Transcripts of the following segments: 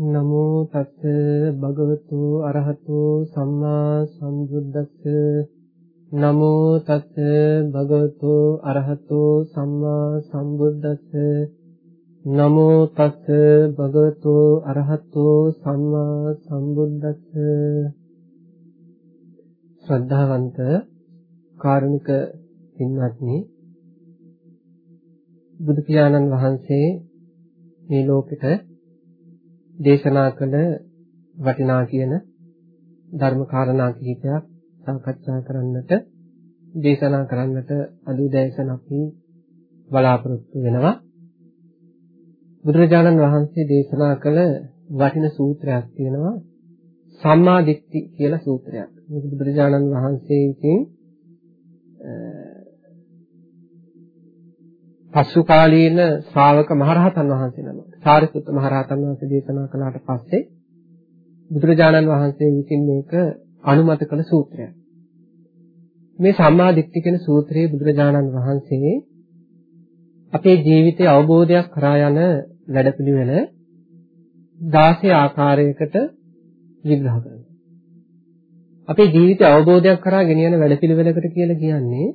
නමෝ තස්ස භගවතු අරහතෝ සම්මා සම්බුද්දස්ස. නමෝ තස්ස භගවතු අරහතෝ සම්මා සම්බුද්දස්ස. නමෝ තස්ස භගවතු අරහතෝ සම්මා සම්බුද්දස්ස. ශ්‍රද්ධාවන්ත කාරුණික පින්වත්නි බුදු පියාණන් වහන්සේ මේ ලෝකෙට දේශනා කළ වටිනා කියන ධර්ම කාරණා කිහිපයක් සාකච්ඡා කරන්නට දේශනා කරන්නට අද උදෑසන අපි බලාපොරොත්තු වෙනවා බුදුරජාණන් වහන්සේ දේශනා කළ වටින සූත්‍රයක් තියෙනවා සම්මා දිට්ඨි කියලා සූත්‍රයක්. මේක බුදුරජාණන් වහන්සේ විසින් පසු කාලීන ශ්‍රාවක මහරහතන් වහන්සේ නම සාරිපුත්ත මහරහතන් වහන්සේ දේශනා කළාට පස්සේ බුදුරජාණන් වහන්සේ විසින් මේක අනුමත කළ සූත්‍රයක්. මේ සම්මා දිට්ඨි කියන සූත්‍රයේ බුදුරජාණන් වහන්සේ අපේ ජීවිතයේ අවබෝධයක් කරා යන වැඩපිළිවෙල 16 ආකාරයකට විග්‍රහ කරනවා. අපේ ජීවිතය අවබෝධයක් කරා ගෙනියන වැඩපිළිවෙලකට කියලා කියන්නේ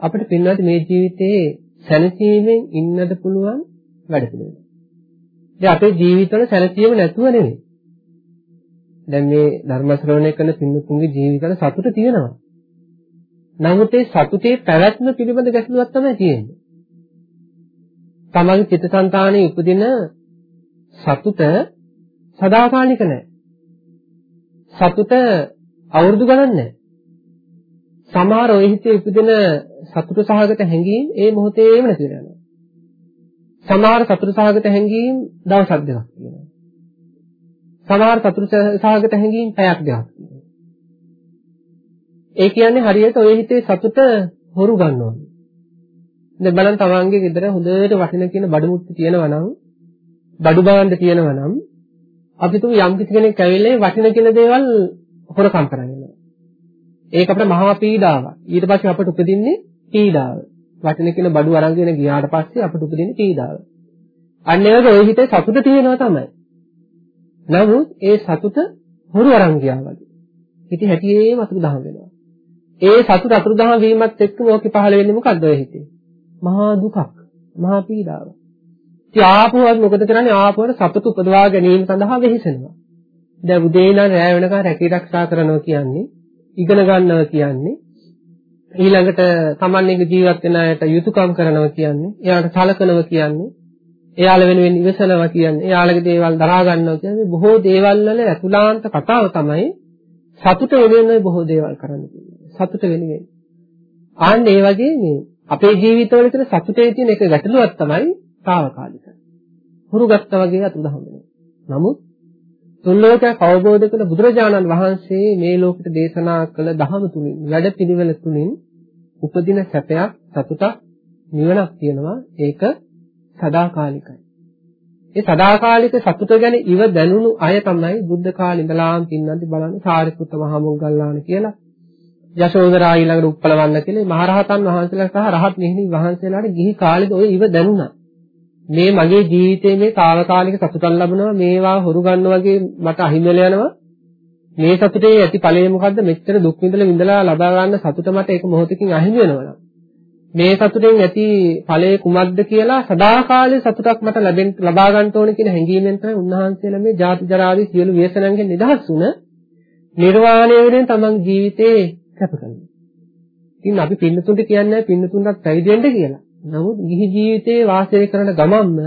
අපිට පින්වත් මේ ජීවිතයේ සැනසීමෙන් ඉන්නද පුළුවන් වැඩ පිළිවෙල. දැන් අපේ ජීවිතවල සැනසීම නැතුව නෙවෙයි. දැන් මේ ධර්ම ශ්‍රවණය කරන පින්තුන්ගේ ජීවිතවල සතුට තියෙනවා. නමුත් ඒ සතුටේ පැවැත්ම පිළිබඳ ගැටලුවක් තමයි තියෙන්නේ. තමන්ගේ චිත්තසංතානයේ උපදින සතුට සදාකාලික නැහැ. සතුට අවුරුදු ගණන් නැහැ. සමහර ඔය හිතේ උපදින සතුට සහගත හැඟීම් ඒ මොහොතේම නැති වෙනවා. සමහර සතුට සහගත හැඟීම් දවසක් දෙකක් තියෙනවා. සමහර සතුට සහගත හැඟීම් පැයක් දෙකක් තියෙනවා. ඒ කියන්නේ හරියට ඔය හිතේ සතුට හොරු ගන්නවා. දැන් බලන්න තමන්ගේ ගෙදර හොඳට වටින කියන බඩු මුට්ටු තියෙනවා නම් බඩු භාණ්ඩ තියෙනවා නම් අපි තුමු යම් කිසි කෙනෙක් ඇවිල්ලා වටින කියන දේවල් හොරකම් කරන්නේ. ඒක අපිට මහා පීඩාවක්. ඊට පස්සේ අපට උපදින්නේ පීඩාව. වචන කියන බඩු අරන්ගෙන ගියාට පස්සේ අපට උපදින්නේ පීඩාව. අන්න ඒ වගේ ඔය හිතේ සතුට තියෙනවා තමයි. නමුත් ඒ සතුට හොරු අරන් ගියා වගේ. හිතේ හැටියේම අතුරුදහන් වෙනවා. ඒ සතුට අතුරුදහන් වීමත් එක්කම ඕකේ පහළ වෙන්නේ මොකද්ද ඔය හිතේ? මහා දුකක්, මහා පීඩාවක්. ඉතින් ආපුවත් මොකද කරන්නේ? ආපුවට සතුට උපදවා ගැනීම සඳහා වෙහෙසෙනවා. දැන් උදේ ඉඳන් රැය වෙනකන් රැකී ආරක්ෂා කරනවා කියන්නේ ඉගෙන ගන්නවා කියන්නේ ඊළඟට තමන්ගේ ජීවත් වෙන අයට යුතුයකම් කරනවා කියන්නේ එයාට සලකනවා කියන්නේ එයාලා වෙනුවෙන් ඉවසනවා කියන්නේ එයාලගේ දේවල් දරා ගන්නවා කියන්නේ බොහෝ දේවල් වල ඇතුළාන්ත කතාව තමයි සතුට වෙනුවෙන් බොහෝ දේවල් කරන්න සතුට වෙනුවෙන් ආන්න ඒ වගේ මේ අපේ ජීවිතවල තියෙන සතුටේ තියෙන එක ගැටලුවක් තමයි తాවකාලික. හුරු ගත්තා වගේ අතුරුදහන් වෙනවා. නමුත් තුන් ලෝකයක් අවබෝධ කළ බුදුරජාණන් වහන්සේ මේ ලෝකෙට දේශනා කළ දහම තුලින් වැඩ පිළිවෙල තුලින් උපදින සැපයක් සතුටක් නිවනක් තියෙනවා ඒක සදාකාලිකයි. ඒ සදාකාලික සතුට ගැන ඉව දැනුණු අය තමයි බුද්ධ කාලේ ඉඳලාම පින්නන්ති බලන්න සාරිපුත්ත මහ මොග්ගල්ලාන කියලා යශෝදරා ඊළඟට උප්පලවන්න කියලා මහරහතන් වහන්සේලා සහ රහත් මෙහිණි වහන්සේලාට ගිහි කාලෙද ඔය ඉව දැනුණා. මේ මගේ ජීවිතයේ මේ తాවකාලික සතුටක් ලැබෙනවා මේවා හොරු ගන්න වගේ මට අහිමි වෙලා යනවා මේ සතුටේ ඇති ඵලය මොකද්ද මෙච්චර දුක් විඳලා විඳලා ලබා ගන්න සතුට මට ඒක මොහොතකින් අහිමි වෙනවා මේ සතුටෙන් ඇති ඵලය කුමක්ද කියලා සදාකාලේ සතුටක් මට ලැබෙන්න ලබා ගන්න ඕන කියන හැඟීමෙන් තමයි උන්වහන්සේලා මේ ජාති ජරාදී සියලු ව්‍යසනයන්ගෙන් නිදහස් වුණ නිර්වාණය වෙනුවෙන් තමන් ජීවිතේ කැප කරනවා. ඉතින් අපි පින්නතුන්ට කියන්නේ පින්නතුන්ටත් පැවිදි වෙන්න කියලා. නමුත් ගිහි ජීවිතේ වාසය කරන ගමන්ම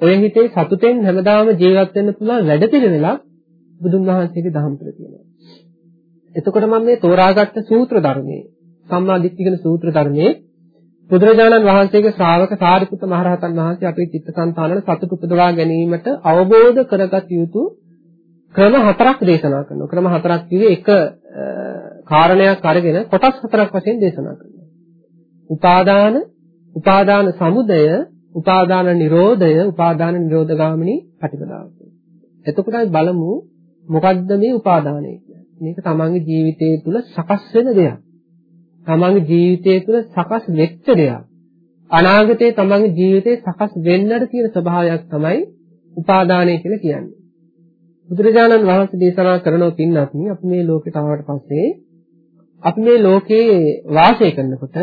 ඔය හිතේ සතුටෙන් හැමදාම ජීවත් වෙන්න පුළුවන් වැඩපිළිවෙලක් බුදුන් වහන්සේගේ දහම් තුළ තියෙනවා. එතකොට මම මේ තෝරාගත්ත සූත්‍ර ධර්මයේ සම්මා දිට්ඨි කියන සූත්‍ර ධර්මයේ බුදුරජාණන් වහන්සේගේ ශ්‍රාවක සාරිපුත්ත මහරහතන් වහන්සේ අපේ චිත්තසංතානවල සතුට උපදවා ගැනීමට අවබෝධ කරගත යුතු ක්‍රම හතරක් දේශනා කරනවා. ක්‍රම හතරක් කිව්වේ එක කාරණයක් අරගෙන කොටස් හතරක් වශයෙන් දේශනා කරනවා. උපාදාන උපාදාන සමුදය, උපාදාන නිරෝධය, උපාදාන නිරෝධගාමිනී ප්‍රතිපදාව. එතකොට අපි බලමු මොකද්ද මේ උපාදානය කියන්නේ? මේක තමන්ගේ ජීවිතය තුළ සකස් වෙන දෙයක්. තමන්ගේ ජීවිතය තුළ සකස් වෙච්ච දෙයක්. අනාගතයේ තමන්ගේ ජීවිතේ සකස් වෙන්නට තියෙන ස්වභාවයක් තමයි උපාදානය කියලා කියන්නේ. බුදුරජාණන් වහන්සේ දේශනා කරනෝ පින්නත් අපි මේ ලෝකෙට ආවට පස්සේ අපි මේ ලෝකේ වාසය කරනකොට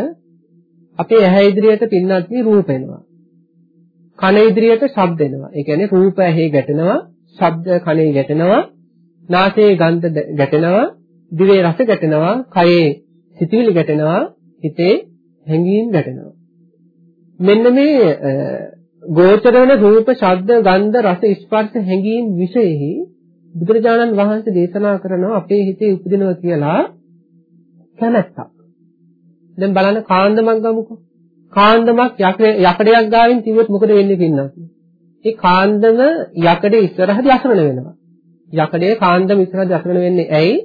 අපේ ඇහැ ඉදිරියට පින්නත් රූප එනවා. කන ඉදිරියට ශබ්ද එනවා. ඒ කියන්නේ රූප ඇහි ගැටෙනවා, ශබ්ද කනේ ගැටෙනවා, නාසයේ ගන්ධ ගැටෙනවා, දිවේ රස ගැටෙනවා, කයේ සිතුවිලි ගැටෙනවා, හිතේ හැඟීම් ගැටෙනවා. මෙන්න මේ ගෝචර වෙන රූප, ශබ්ද, ගන්ධ, රස, ස්පර්ශ හැඟීම් විශේෂෙහි බුදුරජාණන් වහන්සේ දේශනා කරනවා අපේ හිතේ උපදිනවා කියලා කැමැත්තක්. දැන් බලන්න කාන්දමක් ගමුකෝ. කාන්දමක් යකඩයක් ගාවින් තිබුවොත් මොකද වෙන්නේ පින්නත්? ඒ කාන්දම යකඩේ ඉස්සරහදී අසරණ වෙනවා. යකඩේ කාන්දම ඉස්සරහදී අසරණ වෙන්නේ ඇයි?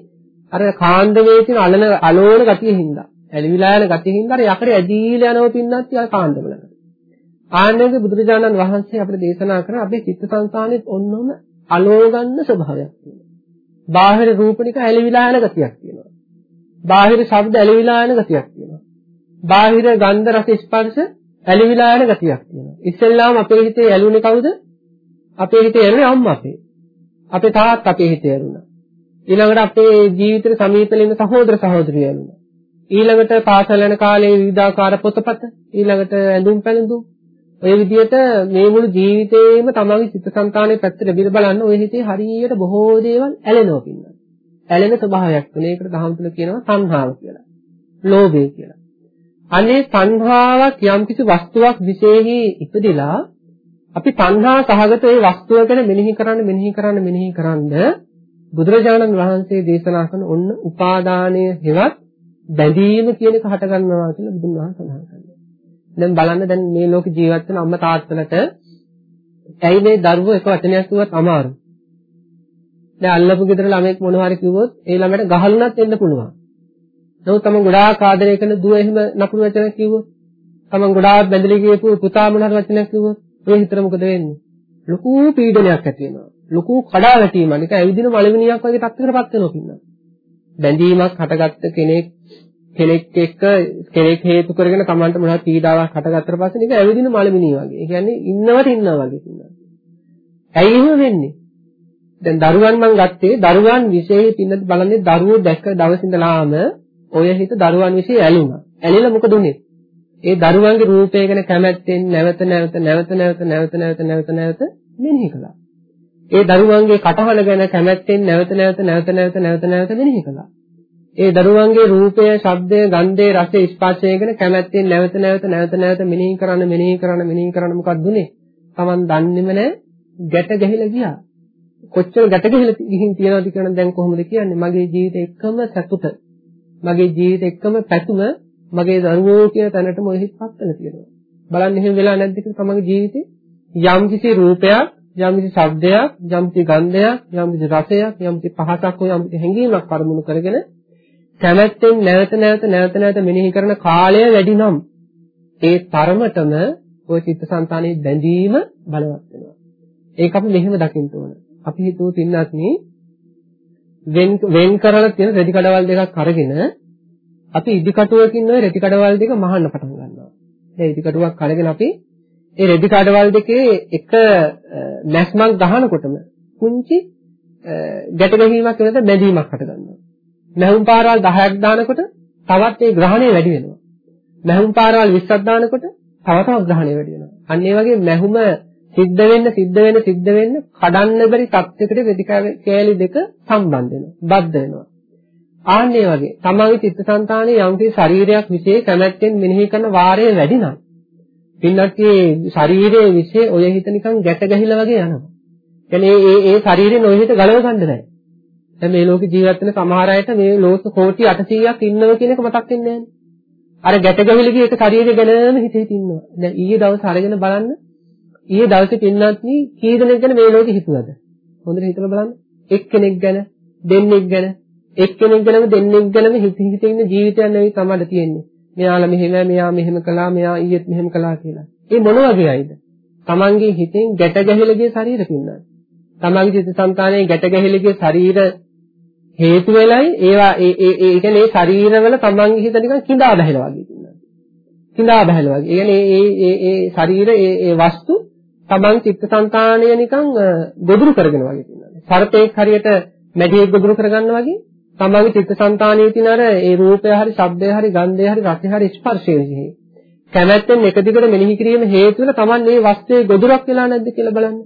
අර කාන්දමේ තියෙන අලන අලෝණ ගතිය හින්දා. ඇලිවිලා යන ගතිය හින්දා අර යකඩේ ඇදීලා යනව පින්නත් යා කාන්දම ළඟ. ආන්නේක බුදුරජාණන් වහන්සේ අපිට දේශනා කරන අපේ චිත්තසංතානෙත් ඔන්නෝම අලෝගන්න ස්වභාවයක් තියෙනවා. බාහිර රූපනික ඇලිවිලා යන ගතියක් තියෙනවා. බාහිර ශබ්ද ඇලිවිලා යන ගතියක් තියෙනවා. බාහිර ගන්ධ රස ස්පර්ශ ඇලිවිලා යන ගතියක් තියෙනවා. ඉස්සෙල්ලාම අපේ හිතේ ඇලුනේ කවුද? අපේ හිතේ ඇලුනේ අම්මා අපේ. අපේ තාත්තා අපේ හිතේ ඇලුනා. ඊළඟට අපේ ජීවිතේ සමීපෙල ඉන්න සහෝදර සහෝදරියෝ ඇලුනා. ඊළඟට පාසල යන කාලේ විවිධාකාර පොතපත, ඊළඟට ඇඳුම් පැළඳුම් ඔය විදිහට මේ මුළු ජීවිතේම තමන්ගේ චිත්තසංතානයේ පැත්තට බිර බලන්න ඔය හිතේ හරියට බොහෝ දේවල් ඇලෙනවා පින්නා. ඇලෙන ස්වභාවයක් තුන. ඒකට දහම් තුල කියනවා සංහාව කියලා. ලෝභය කියලා. අනේ සංහාවක් යම්කිසි වස්තුවක් විශේෂෙහි ඉපදිලා අපි සංහා සහගත ඒ වස්තුව ගැන මෙනෙහි කරන්න මෙනෙහි කරන්න මෙනෙහි කරන්ද බුදුරජාණන් වහන්සේ දේශනා කරන ඔන්න උපාදානය හෙවත් බැඳීම කියන එක හට ගන්නවා කියලා බුදුන් වහන්සේ සඳහන් කරනවා. දැන් බලන්න දැන් මේ ලෝක ජීවත් වෙන අම්මා තාත්තලට ඇයි මේ දරුවෝ එක වචනයක් කිව්වත් අමාරු. දැන් අල්ලපු ගෙදර ළමෙක් මොනවා හරි කිව්වොත් ඒ ළමයට ගහලුණත් එන්න පුළුවන්. නමුත් තමන් ගොඩාක් ආදරය කරන දුව එහෙම නපුරු වචන කිව්වොත් තමන් ගොඩාක් බැඳලි ගියපු පුතා මොන හරි වචනයක් කිව්වොත් ඔය හිතර මොකද වෙන්නේ? ලොකු පීඩනයක් ඇති වෙනවා. ලොකු කඩාවැටීමක්. නිකන් ඇවිදින මලමිනියක් වගේ තත්ත්වයකටපත් වෙනවා කින්නා. බැඳීමක් හටගත්ත කෙනෙක් කෙනෙක් එක්ක කෙනෙක් හේතු කරගෙන Tamanට මොනවද පීඩාවක් හටගත්තට පස්සේ නිකන් ඇවිදින මලමිනිය වගේ. ඒ කියන්නේ ඉන්නවට ඉන්නවා වගේ කින්නා. ඇයි එහෙම වෙන්නේ? දැන් දරුවන් මං ගත්තේ දරුවන් විශේෂ පින්නත් බලන්නේ දරුවෝ දැක්ක දවස් ඉඳලාම ඔය හිත දරුවන් විශේෂ ඇලුනා. ඇලිලා මොකද උනේ? ඒ දරුවන්ගේ රූපය ගැන කැමැත්තෙන් නැවත නැවත නැවත නැවත නැවත නැවත නැවත නැවත මෙනෙහි කළා. ඒ දරුවන්ගේ කටහඬ ගැන කැමැත්තෙන් නැවත නැවත නැවත නැවත නැවත නැවත මෙනෙහි කළා. ඒ දරුවන්ගේ රූපය, ශබ්දය, ගන්ධය, රසය, ස්පර්ශය ගැන කැමැත්තෙන් නැවත නැවත නැවත නැවත මෙනෙහි කරන්න මෙනෙහි කරන්න මෙනෙහි කරන්න මොකක්ද උනේ? Taman දන්නේම නැහැ ගැට ගැහිලා ගියා. කොච්චර ගැට ගැහිලා ගිහින් තියනවද කියන දැන් කොහොමද කියන්නේ? මගේ ජීවිතේ එකම සතුට මගේ ජීවිත එක්කම පැතුම මගේ දරුවෝ කියන තැනටම ඔය හිත් පස්සල තියෙනවා. බලන්න එහෙම වෙලා නැද්ද කියලා තමන්ගේ ජීවිතේ යම් කිසි රූපයක්, යම් කිසි ශබ්දයක්, යම් කිසි ගන්ධයක්, යම් කිසි රසයක්, යම් කිසි පහසක් හෝ යම් කිසි හැඟීමක් පරමුණු කරගෙන කැමැත්තෙන් නැවත නැවත නැවත නැවත මෙනෙහි කරන කාලය වැඩි නම් ඒ තරමටම ওই චිත්තසංතානයේ බැඳීම බලවත් වෙනවා. ඒක අපි මෙහෙම දකින්න ඕන. අපි හිතුවොත් ඉන්නත් නේ වෙන් වෙන් කරලා තියෙන රෙදි කඩවල් දෙකක් අරගෙන අපි ඉදි කටුවකින් ওই රෙදි කඩවල් දෙක මහන්න පටන් ගන්නවා. ඒ ඉදි කටුවක් අරගෙන අපි ඒ රෙදි කඩවල් දෙකේ එක මැස්මක් ගහනකොටම කුංචි ගැට ගැනීමක් වෙනද බැඳීමක් හට ගන්නවා. මැහුම් පාරවල් 10ක් දානකොට තවත් ඒ ග්‍රහණය වැඩි වෙනවා. මැහුම් පාරවල් 20ක් දානකොට තව තවත් ග්‍රහණය වැඩි වෙනවා. අන්න ඒ වගේ මැහුම සිද්ධ වෙන්න සිද්ධ වෙන්න සිද්ධ වෙන්න කඩන්න බැරි තත්යකට ප්‍රතිකෑලි දෙක සම්බන්ධ වෙනවා. බද්ධ වෙනවා. ආන්න ඒ වගේ තමන්ගේ චිත්තසංතානයේ යම්කිසි ශරීරයක් විශේෂ කැමැත්තෙන් මෙනෙහි කරන වාරය වැඩි නම් පින්නක්ගේ ශරීරයේ විශේෂ ඔය හිත නිකන් ගැට ගැහිලා වගේ යනවා. කියන්නේ ඒ ඒ ශරීරේ නොහිත ගලව ගන්න බෑ. දැන් මේ ලෝක ජීවත් වෙන සමහර අයට මේ ලෝක කෝටි 800ක් ඉන්නව කියන එක මතක් වෙන්නේ නැහැ. අර ගැට ගැහිලි එක ශරීරය ගැනම හිතේ තින්නවා. දැන් ඊයේ දවස් අරගෙන බලන්න ඊයේ දවසේ පින්නත් කී දෙනෙක් ගැන මේ ලෝකෙ හිතුවද? හොඳට හිතලා බලන්න. එක්කෙනෙක් ගැන, දෙන්නෙක් ගැන, එක්කෙනෙක් ගැනම දෙන්නෙක් ගැනම හිත හිත ඉන්න ජීවිතයක් නෙවෙයි තමයි තියෙන්නේ. මෙයාලා මෙහෙම, මෙයා මෙහෙම කළා, මෙයා ඊයේත් මෙහෙම කළා කියලා. ඒ මොන වගේ අයද? තමන්ගේ හිතෙන් ගැට ගැහිලා ගිය ශරීර පින්නත්. තමන්ගේ චිත්ත සංකාණයේ ගැට ගැහිලා ගිය ශරීර හේතු වෙලයි ඒවා ඒ ඒ ඒ කියන්නේ ඒ ශරීරවල තමන්ගේ හිත නිකන් කිඳා බහැලා වගේ ඉන්නවා. කිඳා බහැලා වගේ. ඒ කියන්නේ ඒ ඒ ඒ ශරීර ඒ ඒ වස්තු තමන් චිත්තසංතානය නිකන් ගොදුරු කරගෙන වගේ තියෙනවා. සර්පෙක් හරියට මැඩියෙක් ගොදුරු කරගන්නා වගේ තමන්ගේ චිත්තසංතානයේ තියෙන අර ඒ රූපය හරි, ශබ්දය හරි, ගන්ධය හරි, රසය හරි, ස්පර්ශය විදිහේ. කැමැත්තෙන් එක දිගට මෙනෙහි කිරීම හේතු වෙන තමන් මේ වස්තුවේ ගොදුරක් වෙලා නැද්ද කියලා බලන්න.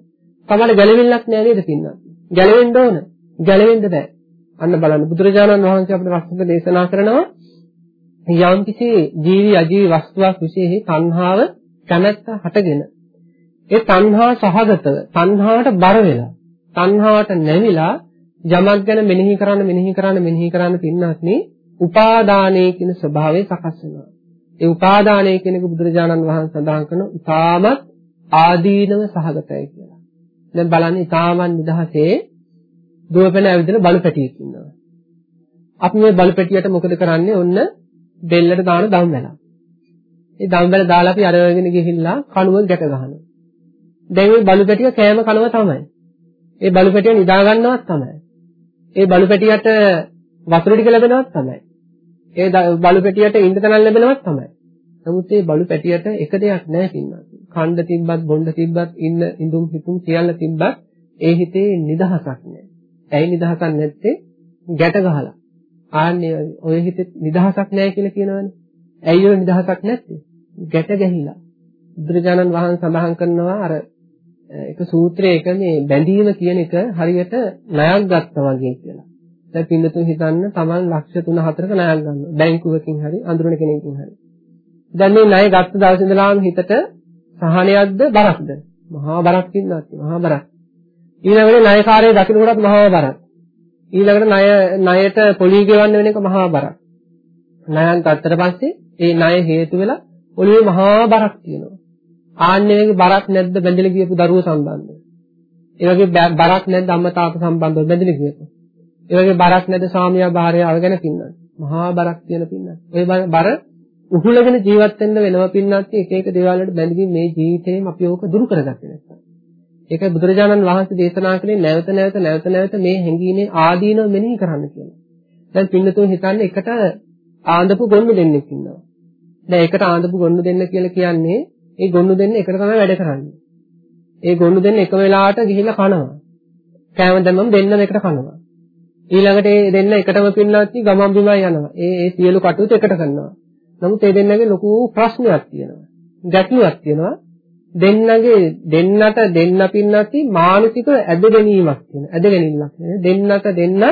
තමන්ට ගැළවෙන්නක් නෑ නේද පින්නා. ගැළවෙන්න ඕන. ගැළවෙන්න බෑ. අන්න බලන්න බුදුරජාණන් වහන්සේ අපිට වස්තුක දේශනා කරනවා යම් කිසි ජීවි අජීවි වස්තුවක් විශේෂයි තණ්හාව කැමැත්ත හටගෙන ඒ තණ්හා සහගතව තණ්හාවට බර වෙලා තණ්හාවට නැමිලා යමක් ගැන මෙනෙහි කරන්න මෙනෙහි කරන්න මෙනෙහි කරන්න පින්නත්නි උපාදානයේ කියන ස්වභාවය සකස් වෙනවා. ඒ උපාදානයේ කියන එක බුදුරජාණන් වහන්සේ සඳහන් කරන උපාමත් ආදීනව සහගතයි කියලා. දැන් බලන්න ඊතාමන් නිදහසේ දුවපෙන ඇවිදින බලු පැටියෙක් ඉන්නවා. අපි මේ බලු පැටියට මොකද කරන්නේ? ඔන්න බෙල්ලට දාන දම් වැල. ඒ දම් වැල දාලා අපි අරගෙන ගිහිල්ලා කණුව ගැට ගහනවා. දැන් මේ බලු පැටිය කෑම කනවා තමයි. ඒ බලු පැටිය නිදා ගන්නවත් තමයි. ඒ බලු පැටියට වතුර ටික ලැබෙනවත් තමයි. ඒ බලු පැටියට ඉන්න තැනක් ලැබෙනවත් තමයි. නමුත් මේ බලු පැටියට එක දෙයක් නැහැ පින්නා. කණ්ඩ තිබ්බත් බොණ්ඩ තිබ්බත් ඉන්න ඉඳුම් හිතුම් සියල්ල තිබ්බත් ඒ හිතේ නිදහසක් නැහැ. ඇයි නිදහසක් නැත්තේ? ගැට ගහලා. ආන්නේ ඔය හිතේ නිදහසක් නැහැ කියලා කියනවනේ. ඇයි ඔය නිදහසක් නැත්තේ? ගැට ගැහිලා. බුදුරජාණන් වහන්සේ සඳහන් කරනවා අර එක සූත්‍රයක මේ බැඳීම කියන එක හරියට ණයක් ගත්තා වගේ කියලා. දැන් පින්නතුන් හිතන්න Taman ලක්ෂ 3-4ක ණයක් ගන්නවා. බැංකුවකින් හරි අඳුරන කෙනෙක්ගෙන් හරි. දැන් මේ ණය ගත්ත දවසේ ඉඳලාම හිතට සහනයක්ද බරක්ද? මහා බරක් ඉන්නත් මහා බරක්. ඊළඟට ණයකාරය දකින්නකොටත් මහා බරක්. ඊළඟට ණය ණයට පොලී ගෙවන්න වෙන එක මහා බරක්. ණයන් ගත්තට පස්සේ ඒ ණය හේතු වෙලා ඔළුවේ මහා බරක් තියෙනවා. ආන්නේ වගේ බරක් නැද්ද බැඳලා ගියපු දරුවෝ සම්බන්ධව? ඒ වගේ බරක් නැද්ද අම්මා තාත්තා සම්බන්ධව බැඳලා ගියපු? ඒ වගේ බරක් නැද්ද ස්වාමියා භාර්යාව ගැන පින්නත්? මහා බරක් තියෙන පින්නත්. ඔය බර උහුලගෙන ජීවත් වෙන්න වෙනවා පින්නත් එක එක දේවල් වලට බැඳගින් මේ ජීවිතේම අපි ඕක දුරු කරගත්තේ නැත්නම්. ඒකයි බුදුරජාණන් වහන්සේ දේශනා කළේ නැවත නැවත නැවත නැවත මේ හැඟීමේ ආදීනව මෙනෙහි කරන්න කියලා. දැන් පින්නතුන් හිතන්නේ එකට ආඳපු ගොන්නු දෙන්නෙක් ඉන්නවා. දැන් එකට ආඳපු ගොන්නු දෙන්න කියලා කියන්නේ ඒ ගොන්නු දෙන්න එකට තමයි වැඩ කරන්නේ. ඒ ගොන්නු දෙන්න එක වෙලාවට ගිහිල්ලා කනවා. කෑම දැම්මම දෙන්නම එකට කනවා. ඊළඟට ඒ දෙන්න එකටම පින්නවත් ගමන් බිමයි යනවා. ඒ ඒ සියලු කටයුතු එකට කරනවා. නමුත් ඒ දෙන්නගේ ලොකු ප්‍රශ්නයක් තියෙනවා. ගැටලුවක් තියෙනවා. දෙන්නගේ දෙන්නට දෙන්න පින්නති මානසික ඇදගැනීමක් තියෙනවා. ඇදගැනීමක් නේ. දෙන්නට දෙන්න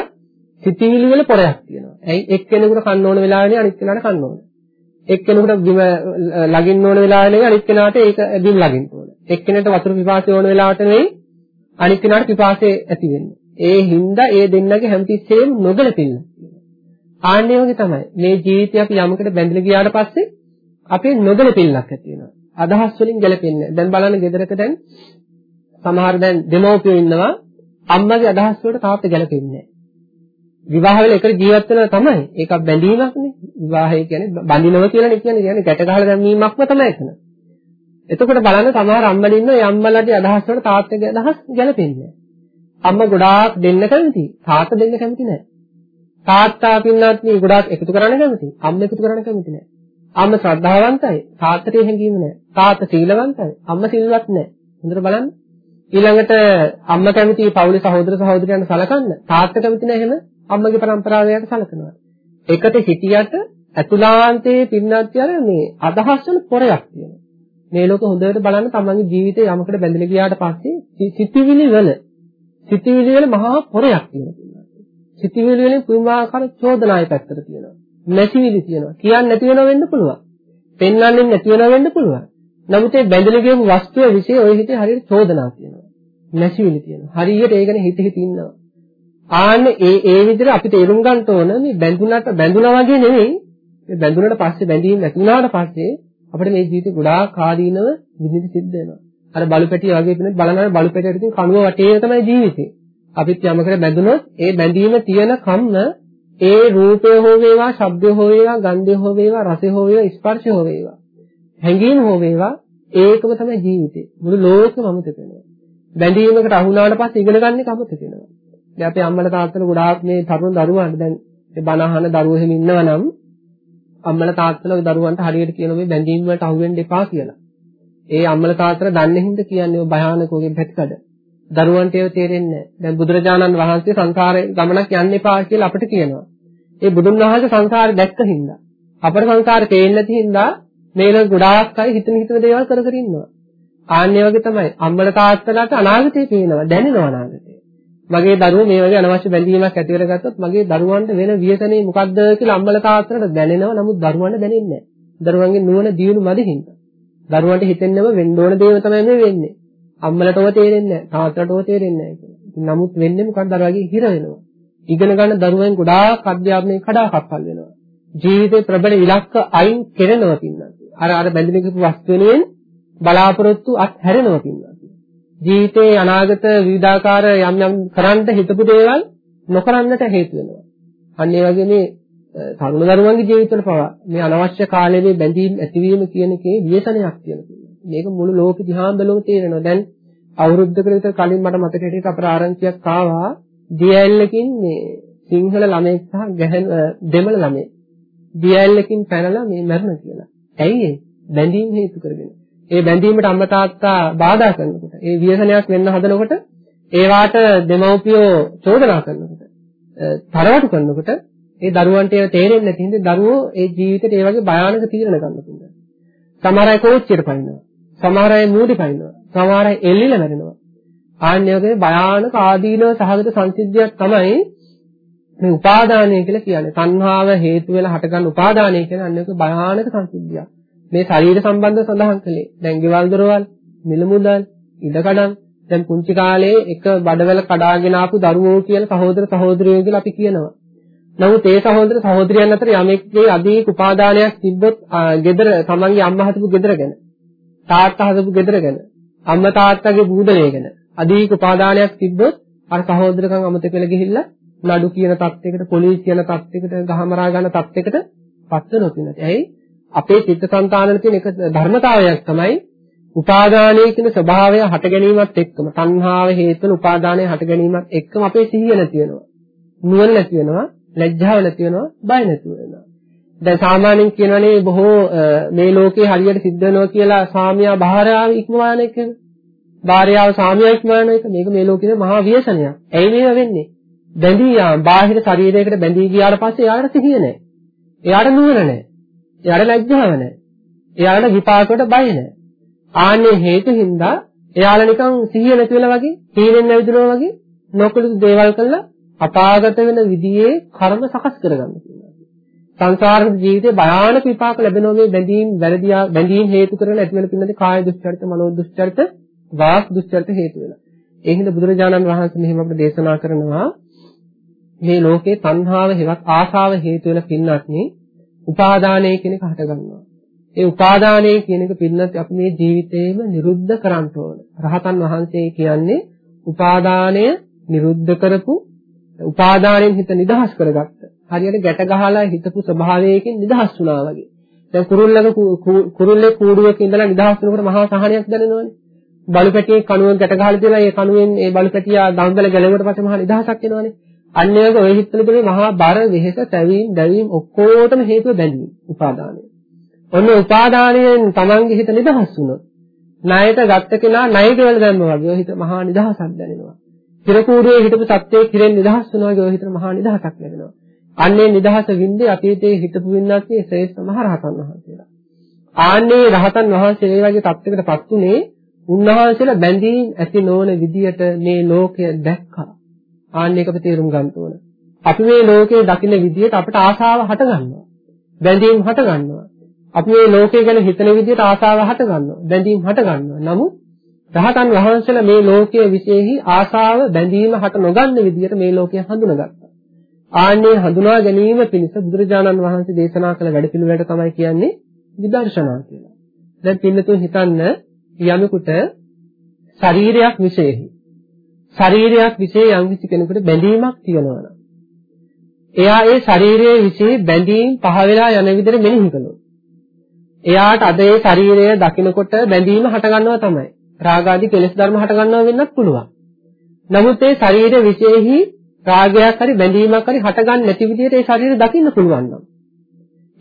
සිතිවිලි වල පොරයක් තියෙනවා. ඇයි එක්කෙනෙකුට කන්න ඕන වෙලාවනේ අනිත් කෙනාට කන්න ඕන. එක්කෙනෙකුට බිම ලගින්න ඕන වෙලාවනේ අනිත් කෙනාට ඒක බිම් ලගින්න ඕන. එක්කෙනෙකුට වතුර පිපාසය ඕන වෙලාවට නෙවෙයි අනිත් කෙනාට පිපාසය ඇති වෙන්නේ. ඒ හින්දා ඒ දෙන්නගේ හැමතිස්සෙම නොගැලපෙන්න. ආන්නේ වගේ තමයි. මේ ජීවිතය අපි යමකට බැඳලා ගියාට පස්සේ අපේ නොගැලපෙන්නක් ඇති වෙනවා. අදහස් වලින් ගැලපෙන්නේ. දැන් බලන්න ගෙදරක දැන් සමහර දැන් දෙමව්පියෝ ඉන්නවා අම්මගේ අදහස් වලට තාත්තා ගැලපෙන්නේ නැහැ. විවාහ වෙලා එකට ජීවත් වෙනවා තමයි. ඒක බැඳීමක්නේ. විවාහය කියන්නේ බඳිනව කියලා කියන්නේ කියන්නේ ගැට ගහලා දැමීමක්ම තමයි එතන. එතකොට බලන්න සමහර අම්මලා ඉන්න ඒ අම්මලාගේ අදහස් වලට තාත්තගේ අදහස් ගැලපෙන්නේ නැහැ. අම්මා ගොඩාක් දෙන්න කැමති. තාත්තා දෙන්න කැමති නැහැ. තාත්තා පින්නත් මේ ගොඩාක් එකතු කරන්න කැමති. අම්මා එකතු කරන්න කැමති නැහැ. අම්මා ශ්‍රද්ධාවන්තයි. තාත්තට හැංගීම නැහැ. තාත්තා සීලවන්තයි. අම්මා සිල්වත් නැහැ. හොඳට බලන්න. ඊළඟට අම්මා කැමති පවුලේ සහෝදර සහෝදරයන් සලකන්න. තාත්තා කැමති නැහැ එහෙම අම්මගේ પરම්පරාවයට සැලකනවා. එකට හිටියට ඇතුලාන්තයේ පින්නත් අර මේ අදහස් වල pore-ක් තියෙනවා. මේ ලෝක හොඳට බලන්න තමන්ගේ ජීවිතේ යමකට බැඳලා ගියාට පස්සේ සිතිවිලි වල සිතිවිලි වල මහා pore-ක් තියෙනවා. සිතිවිලි වලින් පුදුමාකාර චෝදනායි පැත්තට තියෙනවා. නැතිවිලි තියෙනවා. කියන්න නැති වෙනව වෙන්න පුළුවන්. පෙන්වන්නේ නැති වෙනව වෙන්න පුළුවන්. නමුත් ඒ බැඳලා ගියපු වස්තුවේ વિશે ওই හිතේ හරියට චෝදනාවක් තියෙනවා. නැතිවිලි තියෙනවා. හරියට ඒ ගැන හිත හිත ඉන්නවා. ආන්න ඒ ඒ විදිහට අපි තේරුම් ගන්න ඕන මේ බැඳුනට බැඳුනා වගේ නෙවෙයි. මේ බැඳුනට පස්සේ බැඳීම් නැති වුණාට පස්සේ අපිට මේ ජීවිතේ ගොඩාක් ආදීනව විඳින්න සිද්ධ වෙනවා. අර බලුපැටිය වගේ කෙනෙක් බලනවා බලුපැටියට ඉතින් කණුව වටේ තමයි ජීවිතේ. අපිත් යමකට බැඳුනොත් ඒ බැඳීම තියෙන කම්ම ඒ රූපය හෝ වේවා, ශබ්දය හෝ වේවා, ගන්ධය හෝ වේවා, රසය හෝ වේවා, ස්පර්ශය හෝ වේවා. හැඟීම හෝ වේවා ඒකම තමයි ජීවිතේ. මුළු ලෝකෙම අමතක වෙනවා. බැඳීමකට අහු වුණාට පස්සේ ඉගෙන ගන්න එක අමතක වෙනවා. දැන් අපේ අම්මලා තාත්තලා ගොඩාක් මේ තරුණ දරුවන්ට දැන් මේ බණ අහන දරුවෝ එහෙම ඉන්නවා නම් අම්මලා තාත්තලා ওই දරුවන්ට හරියට කියන මේ බැඳීම් වලට අහු වෙන්න එපා කියලා. ඒ අම්මලා තාත්තලා දන්නේ හින්දා කියන්නේ ඔය භයානක ඔගේ පැතිකඩ. දරුවන්ට ඒව තේරෙන්නේ නැහැ. දැන් බුදුරජාණන් වහන්සේ සංසාරේ ගමනක් යන්න එපා කියලා අපිට කියනවා. ඒ බුදුන් වහන්සේ සංසාරේ දැක්ක හින්දා අපේ සංසාරේ පේන්නේ නැති හින්දා මේල ගොඩාක් අය හිතන හිතන දේවල් කර කර ඉන්නවා. ආන්නේ වගේ තමයි අම්මලා තාත්තලාට අනාගතේ පේනවා දැනෙනවා අනාගතේ. මගේ දරුවෝ මේ වගේ අනවශ්‍ය බැඳීමක් ඇති කරගත්තොත් මගේ දරුවන්ට වෙන ව්‍යසනේ මොකද්ද කියලා අම්මලා තාත්තලාට දැනෙනවා නමුත් දරුවන්ට දැනෙන්නේ නැහැ. දරුවන්ගේ නුවණ දියුණු මදි හින්දා. දරුවන්ට හිතෙන්නම වෙන්න ඕන දේව තමයි මේ වෙන්නේ. අම්මලටව තේරෙන්නේ නැහැ. තාත්තලටව තේරෙන්නේ නැහැ කියලා. නමුත් වෙන්නේ මොකක්ද දරුවගේ හිර වෙනවා. ඉගෙන ගන්න දරුවෙන් ගොඩාක් අධ්‍යාපනයේ කඩාකප්පල් වෙනවා. ජීවිතේ ප්‍රබල ඉලක්ක අයින් කෙරෙනවා පින්නවා. අර අර බැඳින කිපු වස්තු වෙනුවෙන් බලාපොරොත්තු අත් හැරෙනවා පින්නවා. ජීවිතේ අනාගත විවිධාකාර යම් යම් කරන්න හිතපු දේවල් නොකරන්නට හේතු වෙනවා. අන්න ඒ වගේ මේ තරුණ දරුවන්ගේ ජීවිතවල පවා මේ අනවශ්‍ය කාලයේ බැඳීම් ඇතිවීම කියන එකේ ව්‍යසනයක් කියලා. මේක මුළු ලෝකෙ දිහාම බලුවම තේරෙනවා. දැන් අවුරුද්දකට විතර කලින් මට මතක හිටියට අපර ආරංචියක් ආවා දියැලකින් මේ සිංහල ළමයෙක් සහ ගැහණු දෙමළ ළමයෙක් දියැලකින් පැනලා මේ මරණ කියලා. ඇයි ඒ? බැඳීම් හේතු කරගෙන. ඒ බැඳීමට අම්මා තාත්තා බාධා කරනකොට, ඒ ව්‍යසනයක් වෙන්න හදනකොට, ඒ වාට දෙමව්පියෝ චෝදනා කරනකොට, තරවටු කරනකොට ඒ දරුවන්ට ඒව තේරෙන්නේ නැති හින්දා දරුවෝ ඒ ජීවිතේට ඒ වගේ භයානක තීරණ ගන්න පුළුවන්. සමහර අය කෝච්චියට පනිනවා. සමහර අය මූඩි පනිනවා. සමහර අය එල්ලිලා මැරෙනවා. ආන්නේ වගේ භයානක ආදීනව සහගත සංසිද්ධියක් තමයි මේ උපාදානය කියලා කියන්නේ. තණ්හාව හේතු වෙලා හටගන්න උපාදානය කියන අන්නේක භයානක සංසිද්ධියක්. මේ ශරීර සම්බන්ධ සඳහන් කළේ. දැන් ගෙවල් දොරවල්, මිල මුදල්, ඉඩකඩම් දැන් පුංචි කාලේ එක බඩවැල කඩාගෙන ආපු දරුවෝ කියලා සහෝදර සහෝදරියෝ කියලා අපි කියනවා. නමුත් ඒ සහෝදර සහෝදරියන් අතර යමෙක්ගේ අධික උපාදානයක් තිබ්බොත් ගෙදර තමන්ගේ අම්මා හදපු ගෙදර ගැන තාත්තා හදපු ගෙදර ගැන අම්මා තාත්තගේ බූදලේ ගැන අධික උපාදානයක් තිබ්බොත් අර සහෝදරකම් අමතක වෙලා ගිහිල්ලා නඩු කියන තත්යකට පොලිස් කියන තත්යකට ගහමරා ගන්න තත්යකට පත් වෙනොත් නෙවෙයි. ඇයි? අපේ චිත්තසංතානවල තියෙන එක ධර්මතාවයක් තමයි උපාදානයේ කියන ස්වභාවය හට ගැනීමත් එක්කම තණ්හාව හේතුන උපාදානය හට ගැනීමත් එක්කම අපේ සිහිය නැති වෙනවා. නුවණ නැති වෙනවා. ලැජ්ජාව නැති වෙනවා බය නැති වෙනවා. දැන් සාමාන්‍යයෙන් කියනවනේ බොහෝ මේ ලෝකේ හරියට සිද්ධ වෙනවා කියලා සාමියා භාර්යාව ඉක්මවාන එක. භාර්යාව සාමියා ඉක්මවාන එක. මේක මේ ලෝකේ මහා ව්‍යසනයක්. ඇයි මේව වෙන්නේ? බැඳී යාම. බාහිර ශරීරයකට බැඳී ගියාට පස්සේ එයාට සිහිය නැහැ. එයාට නුවණ නැහැ. එයාට ලැජ්ජාව නැහැ එයාට විපාකවලට බය නැහැ ආන්නේ හේතු හින්දා එයාලා නිකන් සිහිය නැති වෙලා වගේ තීරෙන් නැවිදුනවා වගේ නොකළු දේවල් කළා අපාගත වෙන විදිහේ කර්ම සකස් කරගන්න කියනවා. සංසාරික ජීවිතේ භයානක විපාක ලැබෙනවා මේ බැඳීම් වැරදි බැඳීම් හේතු කරගෙන ඇති වෙන පින්නදී කාය දුස්චරිත, මනෝ දුස්චරිත, වාක් දුස්චරිත හේතු වෙනවා. ඒ හින්දා බුදුරජාණන් වහන්සේ මෙහිම අපිට දේශනා කරනවා මේ ලෝකේ තණ්හාව හෙවත් ආශාව හේතු වෙන පින්නත්නේ උපාදානය කියන එක හට ගන්නවා. ඒ උපාදානය කියන එක පින්නත් අපි මේ ජීවිතේම නිරුද්ධ කරන්න ඕන. රහතන් වහන්සේ කියන්නේ උපාදානය නිරුද්ධ කරපු උපාදානයෙන් හිත නිදහස් කරගත්ත. හරියට ගැට ගහලා හිතපු ස්වභාවයකින් නිදහස් වුණා වගේ. දැන් කුරුල්ලක කුරුල්ලේ කූඩුවක ඉඳලා නිදහස් වෙනකොට මහා සහනයක් දැනෙනවනේ. බලු පැටියේ කණුවෙන් ගැට ගහලා තියලා ඒ කණුවෙන් ඒ බලු පැටිය දවන්දල ගැලෙවට පස්සේ මහා නිදහසක් එනවනේ. අන්න ඒක ඔය හිතලදී මහා බර වෙහෙස තැවීම් දැවීම් ඔක්කොටම හේතුව බැඳීම උපාදානය. ඔන්න උපාදානයෙන් තමන්ගේ හිත නිදහස් වුණොත් ණයට ගත්ත කෙනා ණය ගෙවල දැම්මා වගේ ඔය හිත මහා නිදහසක් දැනෙනවා. තිරකූඩුවේ හිටපු සත්‍යයේ කිරෙන් නිදහස් වෙනවා වගේ ඔය හිතන මහා නිදහසක් ලැබෙනවා. අන්නේ නිදහස වින්දේ අතීතයේ හිටපු වින්නත් මේ ශ්‍රේෂ්ඨ මහරහතන් වහන්සේලා. ආන්නේ රහතන් වහන්සේ මේ වගේ තත්යකටපත් උනේ උන්වහන්සේලා බැඳීම් ඇති නොවන විදියට මේ ලෝකය දැක්කා. ආන්නේ එක තේරුම් ගන්න ඕන. අපි මේ ලෝකේ දකින්න විදියට අපට ආශාව හට ගන්නවා. බැඳීම් හට ගන්නවා. අපි මේ ලෝකය ගැන හිතන විදියට ආශාව හට ගන්නවා. බැඳීම් හට ගන්නවා. නමුත් රහතන් වහන්සේලා මේ ලෝකයේ විශේෂයි ආශාව බැඳීම හට නොගන්න විදිහට මේ ලෝකය හඳුනාගත්තා. ආන්නේ හඳුනා ගැනීම පිණිස බුදුරජාණන් වහන්සේ දේශනා කළ වැඩපිළිවෙලට තමයි කියන්නේ විදර්ශනා කියලා. දැන් පින්නතුන් හිතන්න යමෙකුට ශරීරයක් විශේෂයි. ශරීරයක් විශේෂ යම් කිසි කෙනෙකුට බැඳීමක් තියෙනවා නම් එයා ඒ ශරීරයේ විශේෂ බැඳීම් පහ වෙලා යන විදිහට මෙනෙහි කළොත් එයාට අද ඒ ශරීරය දකිනකොට බැඳීම හට ගන්නවා තමයි. රාගාදී කෙලෙස් ධර්ම හට ගන්නවා වෙන්නත් පුළුවන්. නමුත් ඒ ශරීර විශේෂෙහි රාගයක් හරි බැඳීමක් හරි හටගන්නේ නැති විදිහට ඒ ශරීරය දකින්න පුළුවන් නම්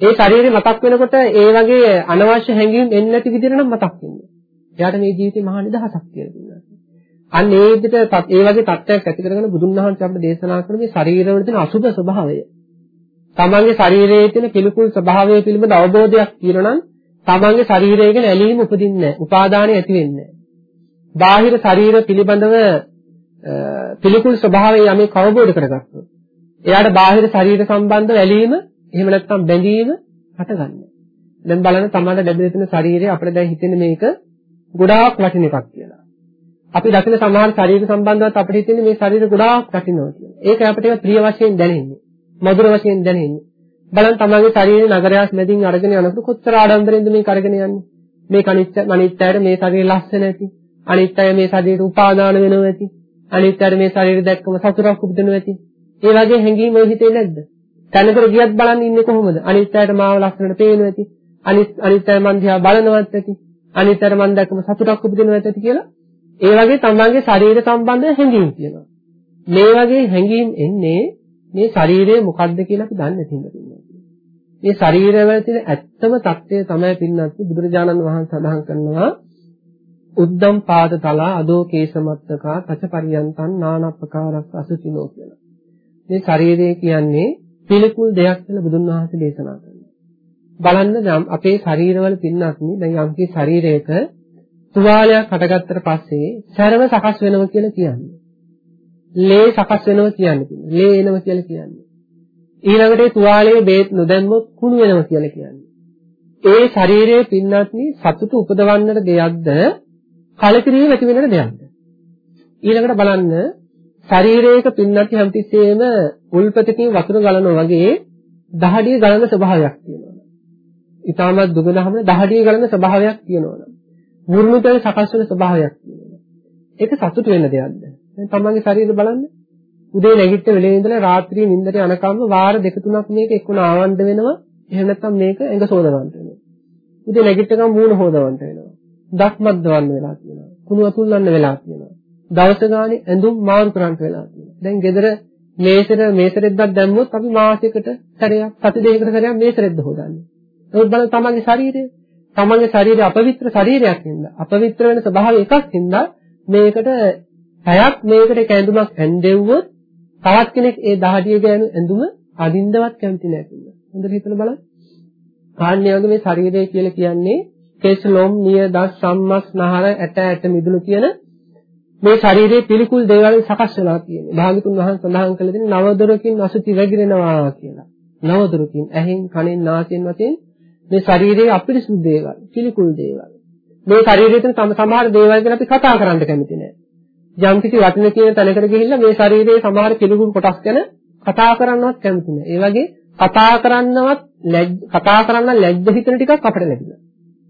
ඒ ශරීරය මතක් වෙනකොට ඒ වගේ අනවශ්‍ය හැඟීම් එන්නේ නැති විදිහට නම් මතක් වෙන්නේ. එයාට මේ ජීවිතේ මහා නිදහසක් කියලා අන්න ඒ විදිහට ඒ වගේ තත්ත්වයක් ඇති කරගෙන බුදුන් වහන්සේ අපිට දේශනා කරන මේ ශරීරවල තියෙන අසුභ ස්වභාවය. තමන්ගේ ශරීරයේ තියෙන පිළිකුල් ස්වභාවය පිළිබඳ අවබෝධයක් තියෙනවා නම් තමන්ගේ ශරීරය ගැන ඇලීම උපදින්නේ නැහැ. උපාදානය ඇති වෙන්නේ නැහැ. බාහිර ශරීර පිළිබඳව පිළිකුල් ස්වභාවය යමේ කවබෝධ කරගත්තොත් එයාට බාහිර ශරීර සම්බන්ධව ඇලීම එහෙම නැත්නම් බැඳීම හටගන්නේ. දැන් බලන්න තමන්ට ලැබෙන තියෙන ශරීරය අපිට දැන් හිතෙන්නේ මේක ගොඩාක් වටින එකක් කියලා. අපි දකින සමහර ශරීර සම්බන්ධවත් අපිට හිතෙන්නේ මේ ශරීර ගොඩාක් වටිනවා කියලා. ඒක අපිට ප්‍රිය වශයෙන් දැනෙන්නේ. මధుර වශයෙන් දැනෙන්නේ. බලන්න තමන්ගේ ශරීරේ නගරයක් මැදින් අරගෙන යනකොට කොච්චර ආඩම්බරෙන්ද මේක අරගෙන යන්නේ. මේ කනිච්ච අනිත්‍යයට මේ ශරීරය ලස්සන ඇති. අනිත්‍යය මේ ශරීරයට උපාදාන වෙනවා ඇති. අනිත්‍යයට මේ ශරීරය දැක්කම සතුටක් උපදිනවා ඇති. ඒ වගේ හැඟීම් ඔය හිතේ නැද්ද? තැනකට ගියත් බලන් ඉන්නේ කොහොමද? අනිත්‍යයට මාව ලස්සනට පේනවා ඇති. අනිත් අනිත්‍යය මන් දිහා බලනවත් ඇති. අනිත්‍යයට මන් දැක්කම සතුටක් උපදිනවා ඇති කියලා ඒ වගේ තමන්ගේ ශරීර සම්බන්ධ හැඟීම් තියෙනවා. මේ වගේ හැඟීම් එන්නේ මේ ශරීරය මොකක්ද කියලා අපි දන්නේ නැතිව මේ ශරීරවල තියෙන ඇත්තම தත්ත්වය තමයි පින්නත් බුදුරජාණන් වහන්සේ සඳහන් කරනවා උද්දම් පාද තලා අදෝ කේසමත්තකා තච පරියන්තං නානප්පකාරස් අසුචිනෝ කියලා. මේ ශරීරය කියන්නේ පිළිකුල් දෙයක් කියලා බුදුන් වහන්සේ දේශනා කරනවා. බලන්න අපේ ශරීරවල පින්නත් දැන් යම්කි ශරීරයක තුවාලයක් හටගත්තට පස්සේ සැරව සකස් වෙනවා කියලා කියන්නේ. ලේ සකස් වෙනවා කියන්නේ. ලේ එනවා කියලා කියන්නේ. ඊළඟට තුවාලයේ බේත් නොදැම්මොත් කුණු වෙනවා කියලා කියන්නේ. ඒ ශරීරයේ පින්නත්නි සතුට උපදවන්නට දෙයක්ද කලකිරීම ඇති වෙනට දෙයක්ද? ඊළඟට බලන්න ශරීරයක පින්නත්නි හැමතිස්සෙම උල්පතකින් වතුර ගලනවා වගේ දහඩිය ගලන ස්වභාවයක් තියෙනවා. ඊටමත් දුගනහම දහඩිය ගලන ස්වභාවයක් තියෙනවා. මුරුණුතේ සකස් වෙන ස්වභාවයක් තියෙනවා. ඒක සතුට වෙන දෙයක්ද? දැන් තමන්ගේ ශරීරය බලන්න. උදේ නැගිට වෙලේ ඉඳලා රාත්‍රියේ නිින්දට යනකම් වාර දෙක තුනක් මේක එක්කුණ ආවන්ද වෙනවා. එහෙම නැත්නම් මේක ඇඟ සෝදවන්ට වෙනවා. උදේ නැගිට ගමන් මූණ හොදවන්ට වෙනවා. දක්මත් දවන්න වෙලා තියෙනවා. කුණු අතුල්ලන්න වෙලා තියෙනවා. දවස ගානේ ඇඳුම් මාරු කරන්න වෙලා තියෙනවා. දැන් ගෙදර මේසෙට මේසෙද්දක් දැම්මොත් අපි මාසයකට සැරයක් සති දෙකකට සැරයක් මේසෙද්ද හොදන්නේ. ඒත් බලන්න තමන්ගේ ශරීරය තමන්ගේ ශරීරය අපවිත්‍ර ශරීරයක් හින්දා අපවිත්‍ර වෙන ස්වභාවය එකක් හින්දා මේකට පැයක් මේකට කැඳුමක් ඇඳෙව්වොත් තවත් කෙනෙක් ඒ දහඩිය ගෑනු ඇඳුම අදින්දවත් කැමති නැහැ හොඳට හිතලා බලන්න. කාන්නේ වගේ මේ ශරීරය කියලා කියන්නේ කේශ ලොම් නිය දස් සම්මස් නහර ඇට ඇට මිදුළු කියන මේ ශරීරයේ පිළිකුල් දේවල් සකස් වෙලා තියෙනවා. භාගතුන් වහන්සේ සඳහන් කළ දෙන්නේ නවදොරකින් අසුචි වැగిරෙනවා කියලා. නවදොරකින් ඇහෙන් කනෙන් නාසයෙන් වතෙන් මේ ශරීරයේ අපිරිසුදු දේවල්, පිළිකුල් දේවල්. මේ ශරීරයේ තියෙන සමහර දේවල් ගැන අපි කතා කරන්න කැමති නෑ. යම් කිසි වටින කියන තැනකට ගිහිල්ලා මේ ශරීරයේ සමහර පිළිකුල් කොටස් ගැන කතා කරන්නවත් කැමති නෑ. ඒ වගේ කතා කරන්නවත් කතා කරන්න ලැජ්ජ හිතන ටිකක් අපිට ලැබිලා.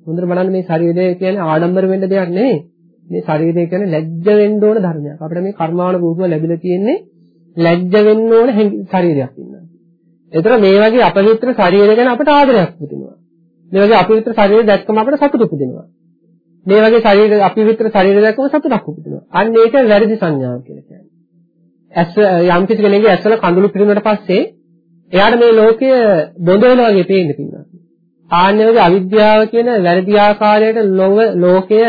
හොඳට බලන්න මේ ශරීරය කියන්නේ ආඩම්බර වෙන්න දෙයක් නෙවෙයි. මේ ශරීරය කියන්නේ ලැජ්ජ වෙන්න ඕන ධර්මයක්. අපිට මේ කර්මානුරූපව ලැබිලා තියෙන්නේ ලැජ්ජ වෙන්න ඕන ශරීරයක් ඉන්නවා. ඒතර මේ වගේ අපවිත්‍ර ශරීරය ගැන අපට ආදරයක් පුතිනවා. මේ වගේ අපවිත්‍ර ශරීරය දැක්කම අපට සතුට උපදිනවා. මේ වගේ ශරීර අපවිත්‍ර ශරීරය දැක්කම සතුටක් උපදිනවා. අන්න ඒක වැරදි සංඥාව කියලා කියන්නේ. ඇස් යම් කිසි කෙනෙක්ගේ ඇස්වල කඳුළු පිරුණාට පස්සේ එයාට මේ ලෝකය බොඳ වෙනවා වගේ පේන්න පින්නවා. ආන්නේ වගේ අවිද්‍යාව කියන වැරදි ආකාරයට ලෝකය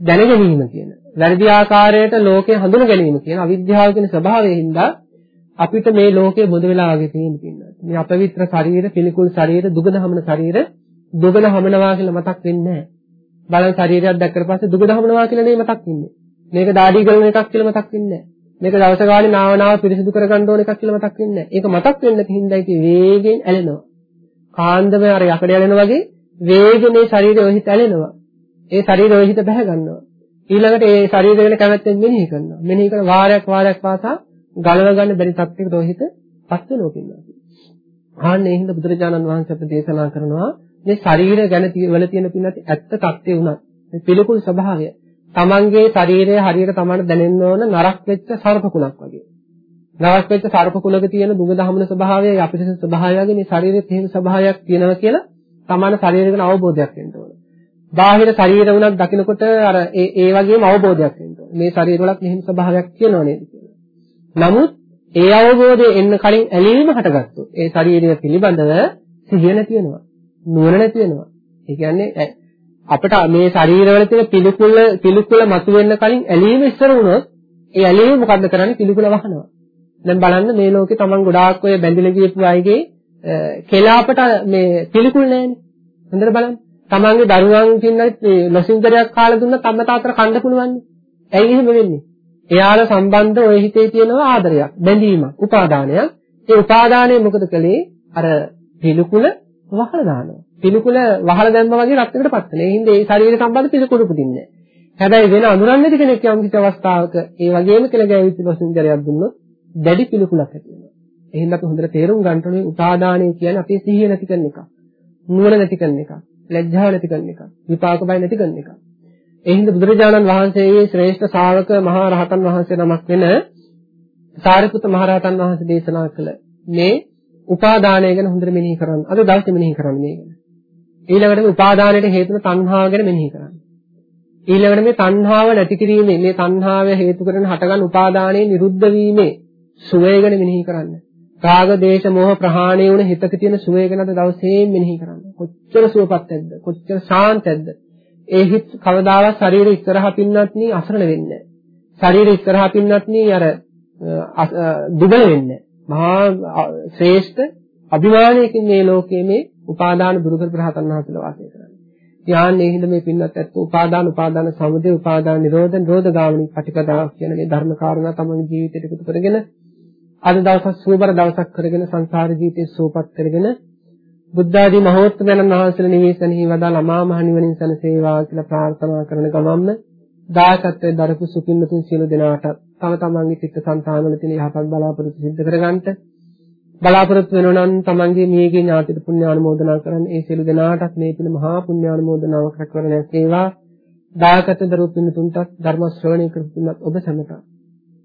දැනගැනීම කියන වැරදි ආකාරයට ලෝකය හඳුන ගැනීම කියන අවිද්‍යාව කියන ස්වභාවයෙන් හින්දා අපිට මේ ලෝකය බොඳ වෙලා වගේ පේන්න පින්නවා. මේ අපවිත්‍ර ශරීර, පිළිකුල් ශරීර, දුගද හමන ශරීර දුගන හමනවා කියලා මතක් වෙන්නේ නැහැ. බලන් ශරීරයක් දැක්කට පස්සේ දුගන හමනවා කියලා නෙමෙයි මතක් වෙන්නේ. මේක දාඩි ගලන එකක් කියලා මතක් වෙන්නේ නැහැ. මේක දවස ගානේ නාව නාව පිරිසිදු කරගන්න ඕන එකක් කියලා මතක් වෙන්නේ නැහැ. ඒක මතක් වෙන්න තින්දයි කි වේගෙන් ඇලෙනවා. කාන්දම අර යකඩ ඇලෙනවා වගේ වේගෙන් මේ ශරීරය ඔහිත ඇලෙනවා. ඒ ශරීරය ඔහිත බැහැ ගන්නවා. ඊළඟට ඒ ශරීරය ගැන කැමැත්තෙන් මෙනෙහි කරනවා. මෙනෙහි කරන වාරයක් වාරයක් පාසා ගලව ගන්න බැරි තත්යකට ඔහිත පත් වෙනවා කියනවා. ආන්නේ හින්දා බුදුරජාණන් වහන්සේ අපිට දේශනා කරනවා මේ ශරීර ගැන වල තියෙන පින්නත් ඇත්ත தත්ත්වේ උනත් මේ පිළිකුල් ස්වභාවය තමන්ගේ ශරීරය හරියට තමන්ට දැනෙන්න ඕන නරක් වෙච්ච සර්ප කුලක් වගේ. නරක් වෙච්ච සර්ප කුලක තියෙන දුඟ දහමන ස්වභාවය අපිරිසිදු ස්වභාවයගේ මේ ශරීරෙත් එහෙම ස්වභාවයක් තියෙනවා කියලා තමන ශරීරය ගැන අවබෝධයක් වෙන්න ඕන. බාහිර ශරීර වුණත් දකිනකොට අර ඒ ඒ වගේම අවබෝධයක් වෙන්න ඕන. මේ ශරීරවලත් මෙහෙම ස්වභාවයක් තියෙනව නේද කියලා. නමුත් ඒ අවබෝධය එන්න කලින් ඇලීම හටගත්තොත් ඒ ශරීරය පිළිබඳව සිහිය නැති වෙනවා. නුවණ නැති වෙනවා. ඒ කියන්නේ අපිට මේ ශරීරවල තියෙන පිළිකුල පිළිකුල මතුවෙන්න කලින් ඇලීම ඉස්සර වුණොත් ඒ ඇලීම මොකද්ද කරන්නේ පිළිකුල වහනවා. දැන් බලන්න මේ ලෝකේ Taman ගොඩාක් ඔය බැඳිලා ගියපු අයගේ කෙලාපට මේ පිළිකුල් නැහැනේ. හොඳට බලන්න. Tamanගේ දරුවන් පින්නත් මේ ලොසින්දරයක් කාලා දුන්නත් අම්මා තාත්තට කන්න පුළුවන්නේ. ඇයි එහෙම වෙන්නේ? එයාලා සම්බන්ධ ඔය හිතේ තියෙනවා ආදරයක්, බැඳීමක්, උපාදානයක්. ඒ උපාදානය මොකද කළේ? අර පිළිකුල වහලා දානවා. පිළිකුල වහලා දැම්මා වගේ රත්නකටපත් වෙනවා. ඒ හින්දා ඒ ශරීර සම්බන්ධ පිළිකුල උපදින්නේ හැබැයි වෙන අඳුරන්නේ නැති කෙනෙක් යම් කිසි අවස්ථාවක ඒ වගේම කියලා ගෑවිච්ච ලොසින්දරයක් දුන්නොත් දැඩි පිළිකුලක් ඇති වෙනවා. එහෙනම් අපි හොඳට තේරුම් ගන්න ඕනේ උපාදානය කියන්නේ අපේ සිහිය නැති කරන එක. නුවණ නැති කරන එක. ලැජ්ජාව නැති කරන එක. විපාක බය නැති කරන එක. ඒ හින්දා බුදුරජාණන් වහන්සේගේ ශ්‍රේෂ්ඨ ශාවක මහා රහතන් වහන්සේ නමක් වෙන සාරිපුත්ත මහ රහතන් වහන්සේ දේශනා කළ මේ උපාදානය ගැන හොඳට මෙනෙහි කරන්න. අද දවසේ මෙනෙහි කරන්න මේ ගැන. ඊළඟට මේ උපාදානයට හේතු වෙන තණ්හාව ගැන මෙනෙහි කරන්න. ඊළඟට මේ තණ්හාව නැති කිරීමේ මේ තණ්හාව හේතු කරගෙන හටගන්න උපාදානයේ නිරුද්ධ වීමේ සුවය ගැන මෙනෙහි කරන්න. රාග, දේශ, මොහ ප්‍රහාණය වුණ හිතක තියෙන සුවය ගැන අද දවසේ මෙනෙහි කරන්න. කොච්චර සුවපත් ඇද්ද? කොච්චර ශාන්තයක්ද? ඒ හිත කවදාවත් ශරීර ඉස්සරහා පින්නත් නී අසරණ වෙන්නේ නැහැ. ශරීර ඉස්සරහා පින්නත් නී අර දුබල වෙන්නේ මහා ශ්‍රේෂ්ඨ අභිමානයකින් මේ ලෝකයේ මේ උපාදාන දුරු කර ප්‍රහතන් වහන්සේලා වාසය කරන්නේ. ඥානයේ හිඳ මේ පින්නත් ඇත්ත උපාදාන උපාදාන සමුදය උපාදාන නිරෝධ නිරෝධ ගාමිනී පටිපදාව කියන මේ ධර්ම කාරණා තමගේ ජීවිතයට එකතු කරගෙන අද දවසක් සුවබර දවසක් කරගෙන සංසාර ජීවිතේ සූපත් කරගෙන බුද්ධ ආදී මහෝත්තමයන් වහන්සේලා නිවේසනෙහි වදාළ අමා මහ නිවනින් සැනසේවා කියලා ප්‍රාර්ථනා කරන ගමන්ම දායකත්වයෙන් දරපු සුපින්නතුන් සියලු දෙනාට තම තමන්ගේ චිත්ත සංතානවල තියෙන යහපත් බලාපොරොත්තු සිද්ධ කරගන්නට බලාපොරොත්තු වෙනවා නම් තමන්ගේ මියගේ ඥාතිට පුණ්‍යානුමෝදනා කරන්න ඒ සියලු දෙනාටත් මේ පින මහා පුණ්‍යානුමෝදනාවක් රැකවරණයක් වේවා දායකත්වයෙන් දරපු පින්නතුන්ට ධර්ම ශ්‍රවණය කරපුණත් ඔබ සැමට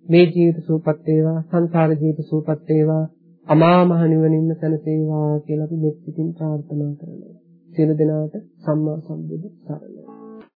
මේ ජීවිත සූපත් වේවා සංසාර ජීවිත සූපත් වේවා අමා මහ නිවනින්ම සැනසේවා කියලා අපි මෙත් සිතින් ප්‍රාර්ථනා කරනවා. සියලු දෙනාට සම්මා සම්බුදු සරණයි.